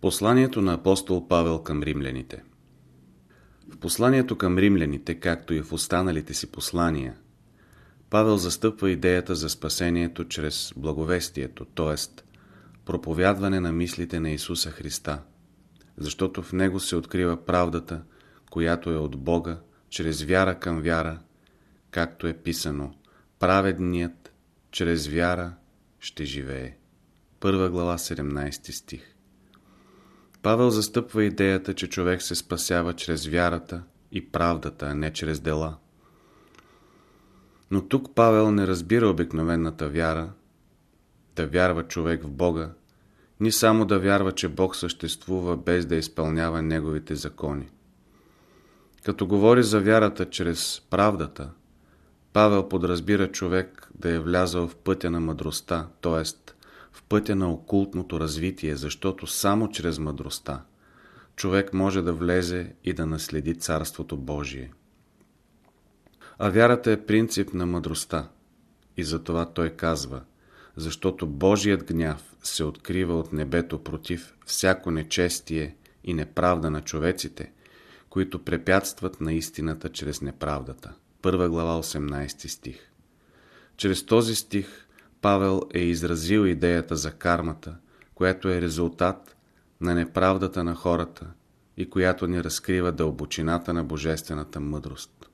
Посланието на апостол Павел към римляните В посланието към римляните, както и в останалите си послания, Павел застъпва идеята за спасението чрез благовестието, т.е. проповядване на мислите на Исуса Христа, защото в него се открива правдата, която е от Бога, чрез вяра към вяра, както е писано «Праведният чрез вяра ще живее». Първа глава 17 стих Павел застъпва идеята, че човек се спасява чрез вярата и правдата, а не чрез дела. Но тук Павел не разбира обикновената вяра, да вярва човек в Бога, ни само да вярва, че Бог съществува без да изпълнява Неговите закони. Като говори за вярата чрез правдата, Павел подразбира човек да е влязъл в пътя на мъдростта, т.е в пътя на окултното развитие, защото само чрез мъдростта човек може да влезе и да наследи Царството Божие. А вярата е принцип на мъдростта. И затова той казва, защото Божият гняв се открива от небето против всяко нечестие и неправда на човеците, които препятстват на истината чрез неправдата. Първа глава 18 стих. Чрез този стих Павел е изразил идеята за кармата, която е резултат на неправдата на хората и която ни разкрива дълбочината на божествената мъдрост.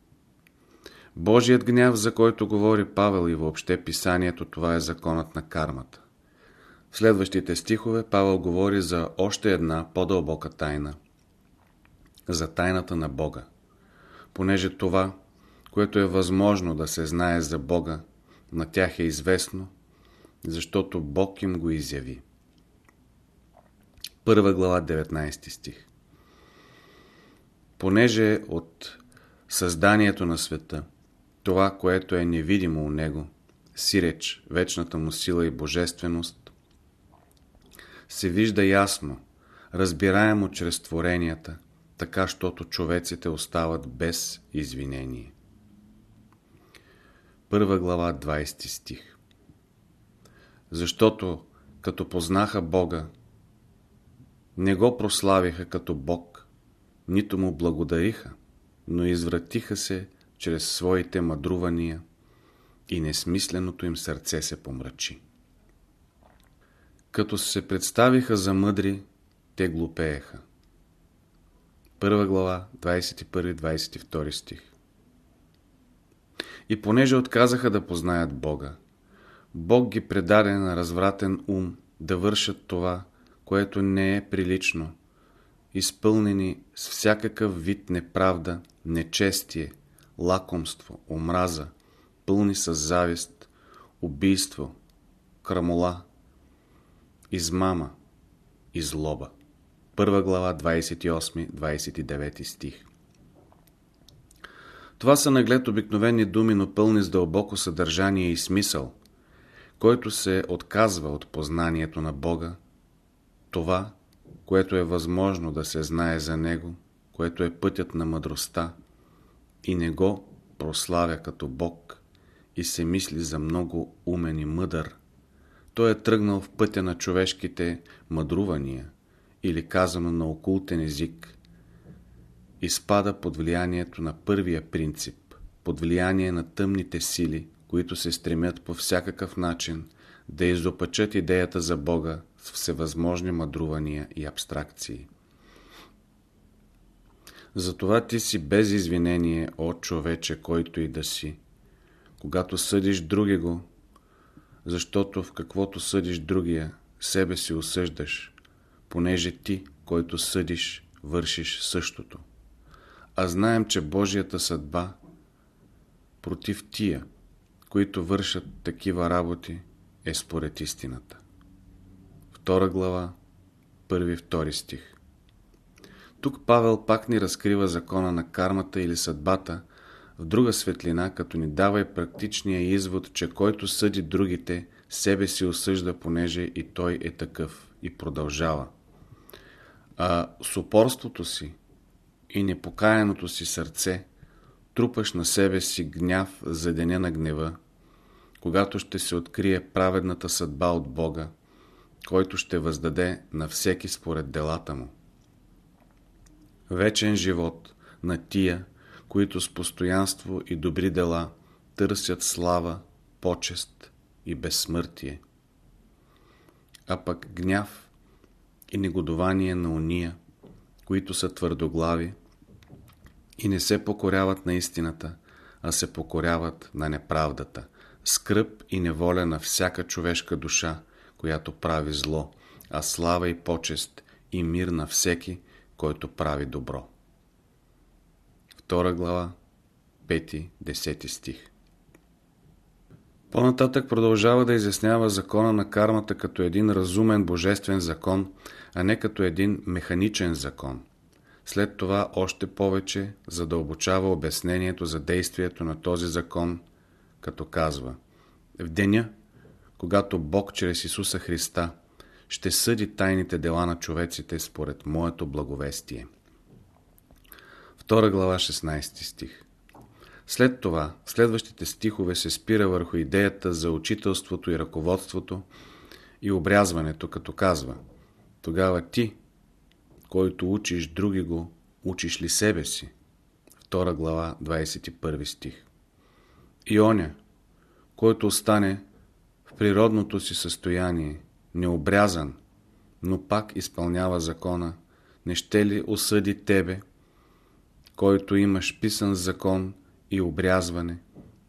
Божият гняв, за който говори Павел и въобще писанието, това е законът на кармата. В следващите стихове Павел говори за още една по-дълбока тайна. За тайната на Бога. Понеже това, което е възможно да се знае за Бога, на тях е известно, защото Бог им го изяви. Първа глава, 19 стих Понеже от създанието на света, това, което е невидимо у него, сиреч, вечната му сила и божественост, се вижда ясно, разбираемо чрез творенията, така, щото човеците остават без извинение. Първа глава, 20 стих защото като познаха Бога, не го прославиха като Бог, нито му благодариха, но извратиха се чрез своите мъдрувания и несмисленото им сърце се помрачи. Като се представиха за мъдри, те глупееха. Първа глава, 21-22 стих И понеже отказаха да познаят Бога, Бог ги предаде на развратен ум да вършат това, което не е прилично, изпълнени с всякакъв вид неправда, нечестие, лакомство, омраза, пълни с завист, убийство, крамола, измама и злоба. Първа глава, 28-29 стих. Това са наглед обикновени думи, но пълни с дълбоко съдържание и смисъл – който се отказва от познанието на Бога, това, което е възможно да се знае за Него, което е пътят на мъдростта, и не го прославя като Бог и се мисли за много умен и мъдър, той е тръгнал в пътя на човешките мъдрувания, или казано на окултен език, и спада под влиянието на първия принцип, под влияние на тъмните сили, които се стремят по всякакъв начин да изопачат идеята за Бога с всевъзможни мъдрувания и абстракции. Затова ти си без извинение, о човече, който и да си, когато съдиш други го, защото в каквото съдиш другия, себе си осъждаш, понеже ти, който съдиш, вършиш същото. А знаем, че Божията съдба против тия, които вършат такива работи, е според истината. Втора глава, първи, втори стих. Тук Павел пак ни разкрива закона на кармата или съдбата в друга светлина, като ни дава и практичния извод, че който съди другите, себе си осъжда, понеже и той е такъв и продължава. А с упорството си и непокаяното си сърце трупаш на себе си гняв за деня на гнева, когато ще се открие праведната съдба от Бога който ще въздаде на всеки според делата му. Вечен живот на тия, които с постоянство и добри дела търсят слава, почест и безсмъртие. А пък гняв и негодование на уния, които са твърдоглави и не се покоряват на истината, а се покоряват на неправдата, скръп и неволя на всяка човешка душа, която прави зло, а слава и почест и мир на всеки, който прави добро. Втора глава, 5-10 стих По-нататък продължава да изяснява закона на кармата като един разумен божествен закон, а не като един механичен закон. След това още повече задълбочава обяснението за действието на този закон, като казва В деня, когато Бог чрез Исуса Христа ще съди тайните дела на човеците според Моето благовестие. 2 глава 16 стих След това, следващите стихове се спира върху идеята за учителството и ръководството и обрязването, като казва Тогава ти, който учиш други го, учиш ли себе си? 2 глава 21 стих И оня, който остане в природното си състояние, необрязан, но пак изпълнява закона, не ще ли осъди тебе, който имаш писан закон и обрязване,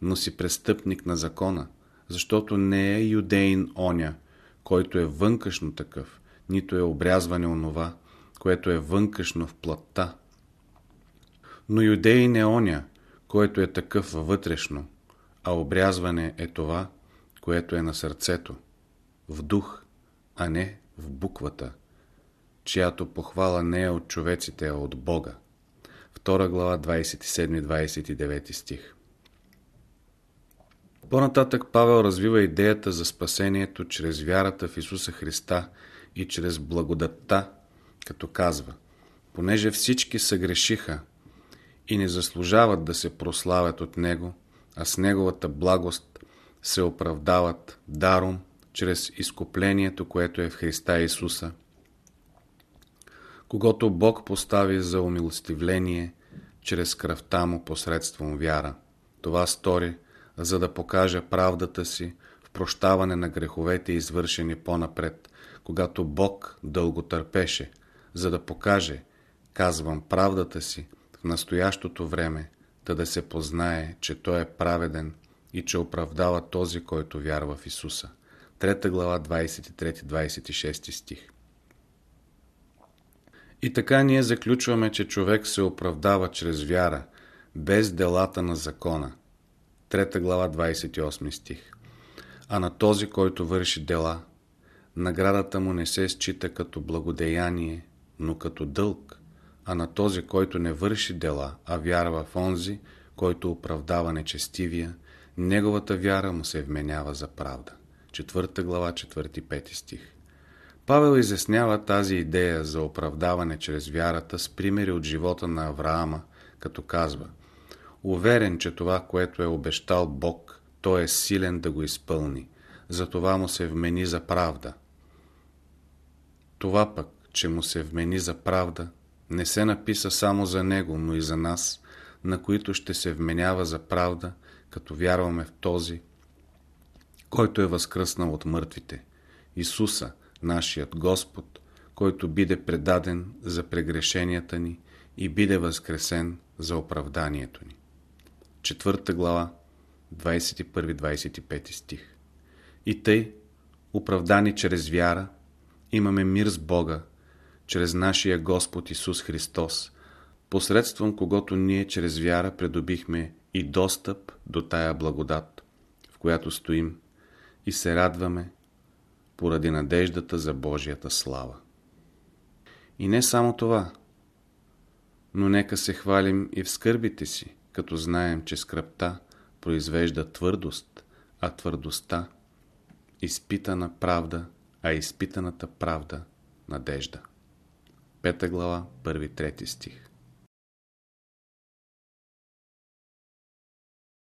но си престъпник на закона, защото не е юдейн оня, който е вънкашно такъв, нито е обрязване онова, което е вънкашно в плътта. Но юдейн е оня, който е такъв вътрешно, а обрязване е това, което е на сърцето, в дух, а не в буквата, чиято похвала не е от човеците, а от Бога. 2 глава 27-29 стих По-нататък Павел развива идеята за спасението чрез вярата в Исуса Христа и чрез благодатта, като казва Понеже всички съгрешиха и не заслужават да се прославят от Него, а с Неговата благост се оправдават даром чрез изкуплението, което е в Христа Исуса, когато Бог постави за умилостивление чрез кръвта му посредством вяра. Това стори, за да покаже правдата си в прощаване на греховете, извършени по-напред, когато Бог дълго търпеше, за да покаже, казвам правдата си, в настоящото време, да да се познае, че Той е праведен и че оправдава този, който вярва в Исуса. 3 глава 23-26 стих И така ние заключваме, че човек се оправдава чрез вяра, без делата на закона. 3 глава 28 стих А на този, който върши дела, наградата му не се счита като благодеяние, но като дълг, а на този, който не върши дела, а вярва в онзи, който оправдава нечестивия, неговата вяра му се вменява за правда. 4 глава, 4-5 стих. Павел изяснява тази идея за оправдаване чрез вярата с примери от живота на Авраама, като казва Уверен, че това, което е обещал Бог, той е силен да го изпълни. Затова му се вмени за правда. Това пък, че му се вмени за правда, не се написа само за него, но и за нас, на които ще се вменява за правда, като вярваме в този, който е възкръснал от мъртвите, Исуса, нашият Господ, който биде предаден за прегрешенията ни и биде възкресен за оправданието ни. Четвърта глава, 21-25 стих. И тъй, оправдани чрез вяра, имаме мир с Бога, чрез нашия Господ Исус Христос, посредством когото ние чрез вяра придобихме и достъп до тая благодат, в която стоим и се радваме поради надеждата за Божията слава. И не само това, но нека се хвалим и в скърбите си, като знаем, че скръпта произвежда твърдост, а твърдостта изпитана правда, а изпитаната правда надежда. Пета глава, първи трети стих.